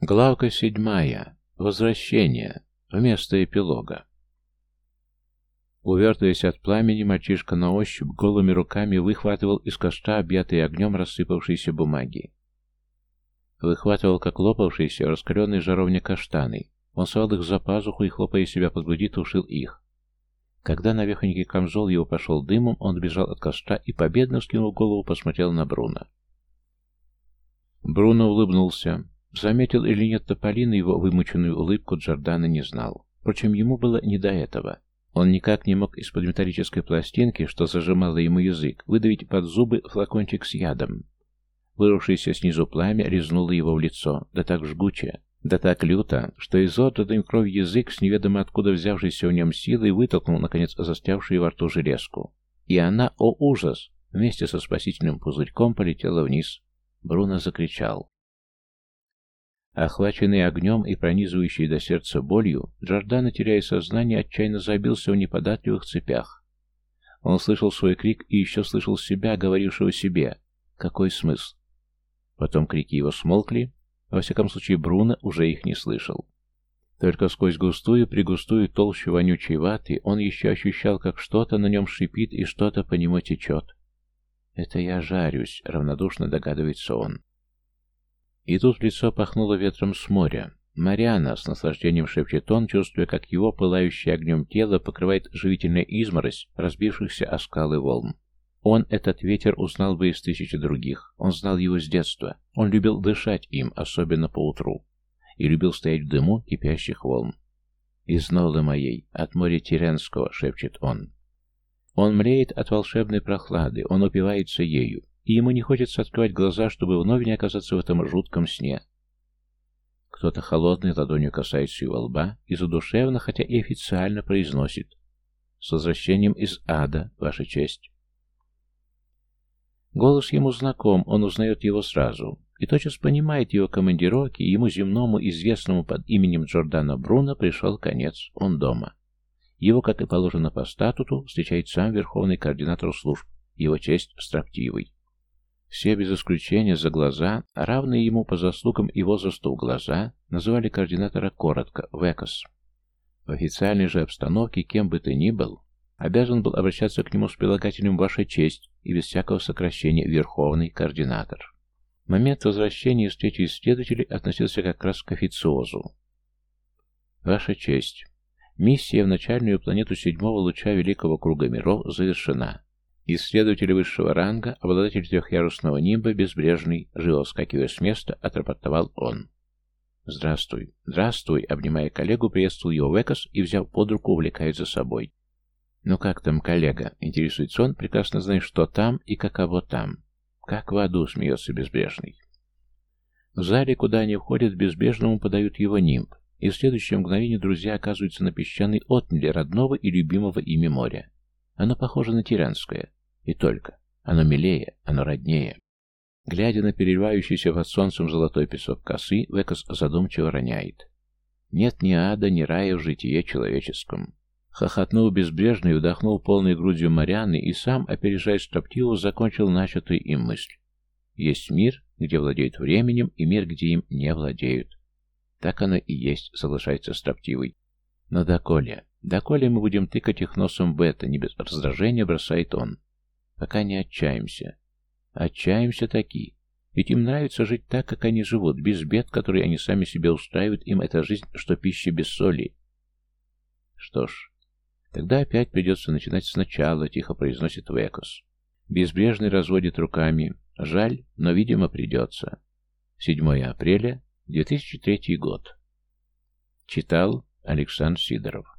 Главка седьмая. Возвращение. Вместо эпилога. Увертываясь от пламени, мальчишка на ощупь голыми руками выхватывал из костра объятые огнем рассыпавшиеся бумаги. Выхватывал, как лопавшиеся, раскаленные жаровня каштаны. Он совал их за пазуху и, хлопая себя под груди, тушил их. Когда навехонький камзол его пошел дымом, он бежал от костра и, победно скинул голову, посмотрел на Бруно. Бруно улыбнулся. Заметил или нет Тополина его вымученную улыбку, Джордана не знал. Впрочем, ему было не до этого. Он никак не мог из-под металлической пластинки, что зажимало ему язык, выдавить под зубы флакончик с ядом. Вырвавшееся снизу пламя резнуло его в лицо, да так жгуче, да так люто, что изотданный кровь язык с неведомо откуда взявшейся в нем силой вытолкнул, наконец, застрявшую во рту железку. И она, о ужас, вместе со спасительным пузырьком полетела вниз. Бруно закричал. Охваченный огнем и пронизывающий до сердца болью, Джордано, теряя сознание, отчаянно забился в неподатливых цепях. Он слышал свой крик и еще слышал себя, говорившего себе «Какой смысл?». Потом крики его смолкли, во всяком случае Бруно уже их не слышал. Только сквозь густую, пригустую толщу вонючей ваты он еще ощущал, как что-то на нем шипит и что-то по нему течет. «Это я жарюсь», — равнодушно догадывается он. И тут лицо пахнуло ветром с моря. Мариана с наслаждением шепчет он, чувствуя, как его пылающее огнем тело покрывает живительная изморозь разбившихся о скалы волн. Он, этот ветер, узнал бы из тысячи других. Он знал его с детства. Он любил дышать им, особенно по утру. И любил стоять в дыму кипящих волн. «Из нолы моей, от моря Теренского», — шепчет он. Он мреет от волшебной прохлады, он упивается ею и ему не хочется открывать глаза, чтобы вновь не оказаться в этом жутком сне. Кто-то холодной ладонью касается его лба и задушевно, хотя и официально произносит «С возвращением из ада, Ваша честь». Голос ему знаком, он узнает его сразу, и тотчас понимает его командировки, ему земному, известному под именем Джордана Бруно, пришел конец, он дома. Его, как и положено по статуту, встречает сам верховный координатор служб, его честь строптивый. Все без исключения за глаза, равные ему по заслугам и возрасту глаза, называли координатора коротко «Векос». В официальной же обстановке, кем бы ты ни был, обязан был обращаться к нему с прилагательным «Ваша честь» и без всякого сокращения «Верховный координатор». Момент возвращения встречи исследователей относился как раз к официозу. «Ваша честь, миссия в начальную планету седьмого луча Великого Круга Миров завершена». Исследователь высшего ранга, обладатель трехъярусного нимба, безбрежный, живо вскакивая с места, отрапортовал он. «Здравствуй, здравствуй!» Обнимая коллегу, приветствовал его Векас и, взяв под руку, увлекает за собой. «Ну как там, коллега?» Интересуется он, прекрасно зная, что там и каково там. «Как в аду!» — смеется безбрежный. В зале, куда они входят, безбрежному подают его нимб, и в следующее мгновение друзья оказываются на песчаной отмеле родного и любимого ими моря. Оно похоже на тиранское, и только. Оно милее, оно роднее. Глядя на переливающийся под солнцем золотой песок косы, Векас задумчиво роняет. Нет ни ада, ни рая в житие человеческом. Хохотнул безбрежно и вдохнул полной грудью Марианы и сам, опережая строптиву, закончил начатую им мысль. Есть мир, где владеют временем, и мир, где им не владеют. Так оно и есть, соглашается строптивый. Но доколе? Доколе мы будем тыкать их носом в это, не без раздражения бросает он. Пока не отчаемся. Отчаемся таки. Ведь им нравится жить так, как они живут, без бед, которые они сами себе устраивают, им эта жизнь, что пища без соли. Что ж, тогда опять придется начинать сначала, тихо произносит Векос. Безбрежный разводит руками. Жаль, но, видимо, придется. 7 апреля 2003 год. Читал Александр Сидоров.